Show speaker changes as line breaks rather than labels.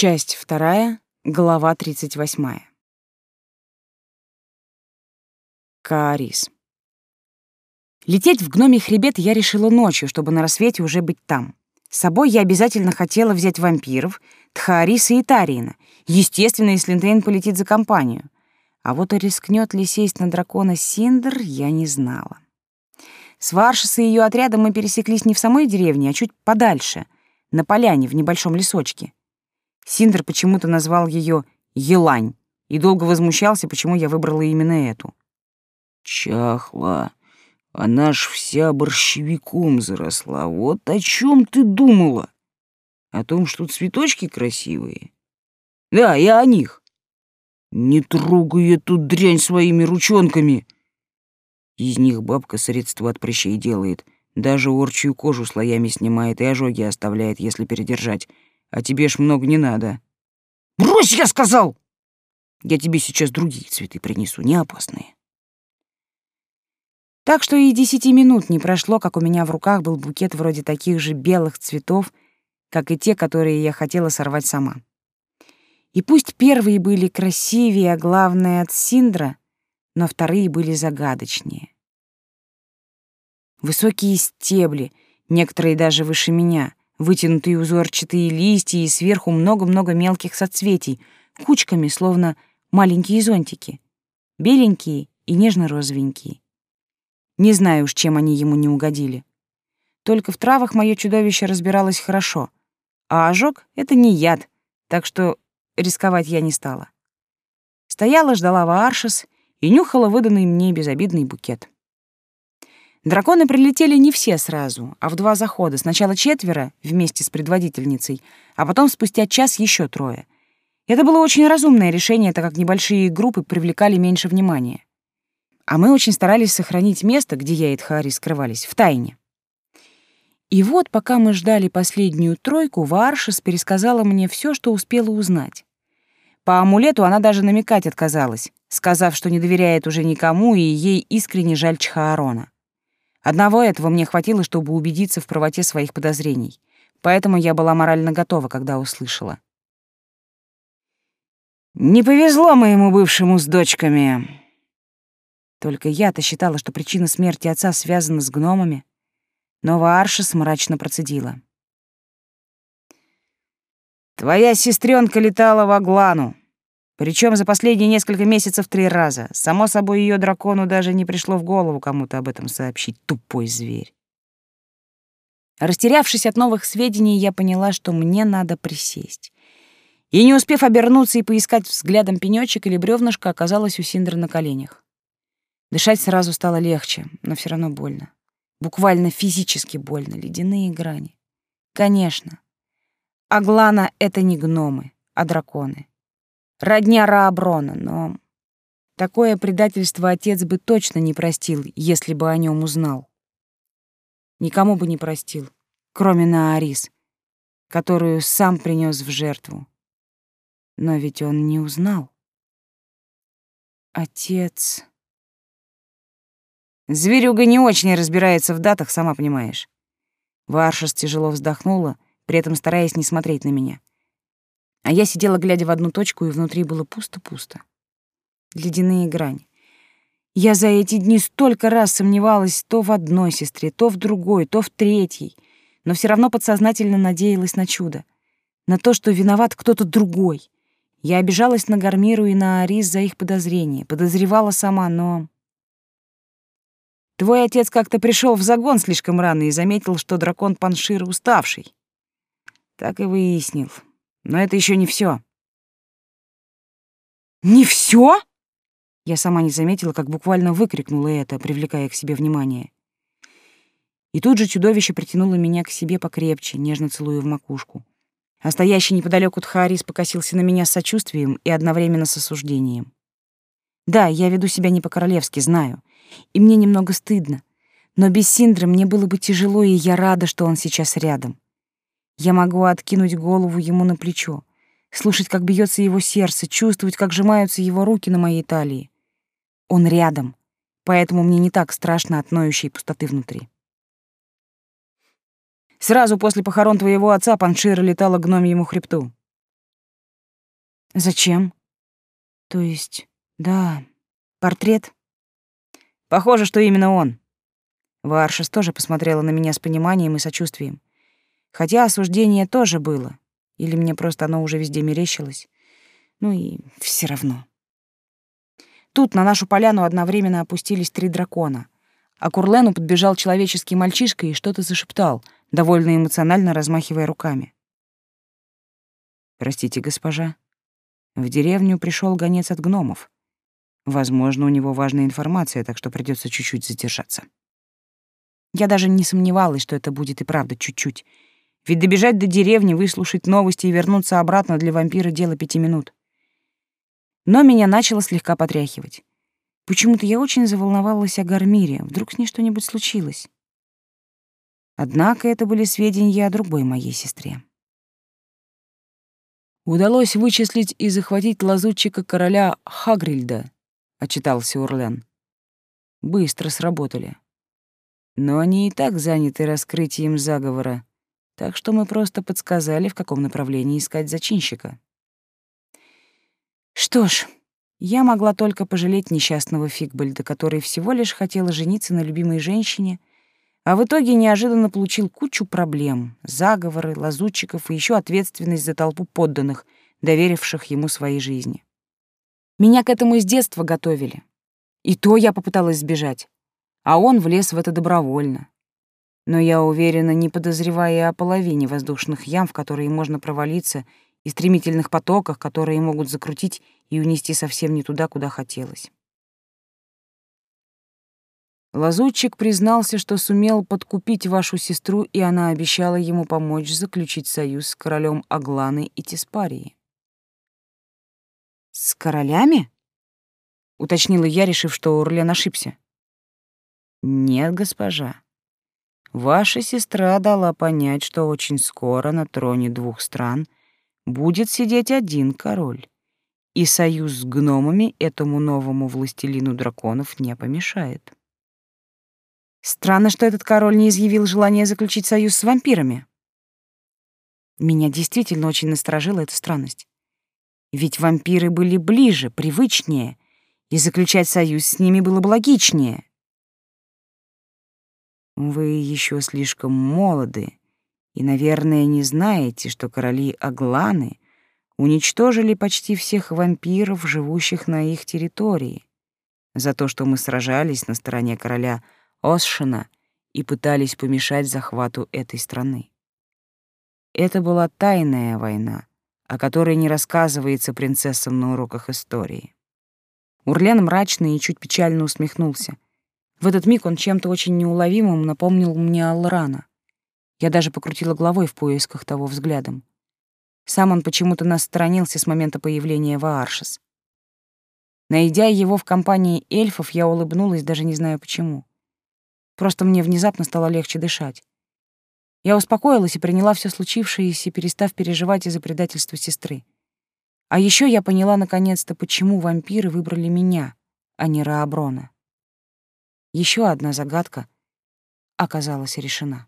Часть вторая, глава тридцать восьмая. Каарис. Лететь в гномий хребет я решила ночью, чтобы на рассвете уже быть там. С собой я обязательно хотела взять вампиров, Тхаариса и Тариена. Естественно, если Линтейн полетит за компанию. А вот рискнет ли сесть на дракона Синдер, я не знала. С Варшес и ее отрядом мы пересеклись не в самой деревне, а чуть подальше, на поляне в небольшом лесочке. Синдер почему-то назвал ее Елань и долго возмущался, почему я выбрала именно эту.
«Чахла, она ж вся борщевиком заросла. Вот о чем ты думала? О том, что цветочки красивые? Да, я о них. Не трогай эту дрянь своими ручонками!» Из них бабка средства от прыщей делает. Даже орчью кожу слоями снимает и ожоги оставляет, если передержать. А тебе ж много не надо. Брось, я сказал! Я тебе сейчас другие цветы принесу, не опасные.
Так что и десяти минут не прошло, как у меня в руках был букет вроде таких же белых цветов, как и те, которые я хотела сорвать сама. И пусть первые были красивее, а главное — от Синдра, но вторые были загадочнее. Высокие стебли, некоторые даже выше меня, вытянутые узорчатые листья и сверху много-много мелких соцветий, кучками, словно маленькие зонтики, беленькие и нежно-розовенькие. Не знаю уж, чем они ему не угодили. Только в травах мое чудовище разбиралось хорошо, а ожог — это не яд, так что рисковать я не стала. Стояла, ждала Вааршес и нюхала выданный мне безобидный букет. Драконы прилетели не все сразу, а в два захода. Сначала четверо вместе с предводительницей, а потом спустя час еще трое. Это было очень разумное решение, так как небольшие группы привлекали меньше внимания. А мы очень старались сохранить место, где я и Тхари скрывались, в тайне. И вот, пока мы ждали последнюю тройку, Варшис пересказала мне все, что успела узнать. По амулету она даже намекать отказалась, сказав, что не доверяет уже никому, и ей искренне жаль Чхаарона. Одного этого мне хватило, чтобы убедиться в правоте своих подозрений. Поэтому я была морально готова, когда услышала. «Не повезло моему бывшему с дочками». Только я-то считала, что причина смерти отца связана с гномами. Но Вааршис мрачно процедила. «Твоя сестренка летала в Аглану. Причем за последние несколько месяцев три раза. Само собой, ее дракону даже не пришло в голову кому-то об этом сообщить. Тупой зверь. Растерявшись от новых сведений, я поняла, что мне надо присесть. И не успев обернуться и поискать взглядом пенёчек или бревнышко, оказалась у Синдра на коленях. Дышать сразу стало легче, но все равно больно. Буквально физически больно, ледяные грани. Конечно. Аглана — это не гномы, а драконы родня Рааброна, но такое предательство отец бы точно не простил, если бы о нем узнал. Никому бы не простил, кроме Наарис, которую сам принес в жертву. Но ведь он не узнал. Отец... Зверюга не очень разбирается в датах, сама понимаешь. Варшас тяжело вздохнула, при этом стараясь не смотреть на меня. А я сидела, глядя в одну точку, и внутри было пусто-пусто. Ледяные грани. Я за эти дни столько раз сомневалась то в одной сестре, то в другой, то в третьей, но все равно подсознательно надеялась на чудо, на то, что виноват кто-то другой. Я обижалась на Гармиру и на Арис за их подозрения, подозревала сама, но... Твой отец как-то пришел в загон слишком рано и заметил, что дракон Паншира уставший. Так и выяснил. Но это еще не все. Не все? Я сама не заметила, как буквально выкрикнула это, привлекая к себе внимание. И тут же чудовище притянуло меня к себе покрепче, нежно целуя в макушку. А стоящий неподалеку Тхарис покосился на меня с сочувствием и одновременно с осуждением. Да, я веду себя не по-королевски, знаю. И мне немного стыдно. Но без Синдра мне было бы тяжело, и я рада, что он сейчас рядом. Я могу откинуть голову ему на плечо, слушать, как бьется его сердце, чувствовать, как сжимаются его руки на моей талии. Он рядом, поэтому мне не так страшно от ноющей пустоты внутри. Сразу после похорон твоего отца Паншира летала к гномьему хребту. Зачем? То есть, да, портрет?
Похоже, что именно он. Варшес тоже посмотрела на меня с пониманием и сочувствием. Хотя осуждение тоже было. Или мне просто оно уже везде мерещилось. Ну и все равно. Тут на нашу поляну одновременно опустились три дракона, а к Урлену подбежал человеческий мальчишка и что-то зашептал, довольно эмоционально размахивая руками. «Простите, госпожа, в деревню пришел гонец от гномов. Возможно, у него важная информация, так что придется чуть-чуть задержаться». Я даже не сомневалась, что это будет и правда чуть-чуть. Ведь добежать до деревни, выслушать новости и вернуться обратно для вампира — дело пяти минут но меня начало слегка потряхивать. Почему-то я очень заволновалась о Гармире, вдруг с ней что-нибудь случилось. Однако это были сведения о другой моей сестре. «Удалось вычислить и захватить лазутчика короля Хагрильда», — отчитался Урлен. «Быстро сработали. Но они и так заняты раскрытием заговора, так что мы просто подсказали, в каком направлении искать зачинщика». Что ж, я могла только пожалеть несчастного Фигбальда, который всего лишь хотел жениться на любимой женщине, а в итоге неожиданно получил кучу проблем, заговоры, лазутчиков и еще ответственность за толпу подданных, доверивших ему своей жизни. Меня к этому с детства готовили. И то я попыталась сбежать, а он влез в это добровольно. Но я уверена, не подозревая о половине воздушных ям, в которые можно провалиться и стремительных потоках, которые могут закрутить и унести совсем не туда, куда хотелось. Лазутчик признался, что сумел подкупить вашу сестру, и она обещала ему помочь заключить союз с королем Агланы и Тиспарии. «С королями?» — уточнила я, решив, что Урлен ошибся. «Нет, госпожа. Ваша сестра дала понять, что очень скоро на троне двух стран — будет сидеть один король, и союз с гномами этому новому властелину драконов не помешает. Странно, что этот король не изъявил желания заключить союз с вампирами. Меня действительно очень насторожила эта странность. Ведь вампиры были ближе, привычнее, и заключать союз с ними было бы логичнее. Вы еще слишком молоды, и, наверное, не знаете, что короли Агланы уничтожили почти всех вампиров, живущих на их территории, за то, что мы сражались на стороне короля Осшина и пытались помешать захвату этой страны. Это была тайная война, о которой не рассказывается принцессам на уроках истории. Урлен мрачно и чуть печально усмехнулся. В этот миг он чем-то очень неуловимым напомнил мне Аллрана. Я даже покрутила головой в поисках того взглядом. Сам он почему-то нассторонился с момента появления Вааршес. Найдя его в компании эльфов, я улыбнулась, даже не знаю почему. Просто мне внезапно стало легче дышать. Я успокоилась и приняла все случившееся, перестав переживать из-за предательства сестры. А еще я поняла наконец-то, почему вампиры выбрали меня, а не Рааброна. Еще одна загадка оказалась решена.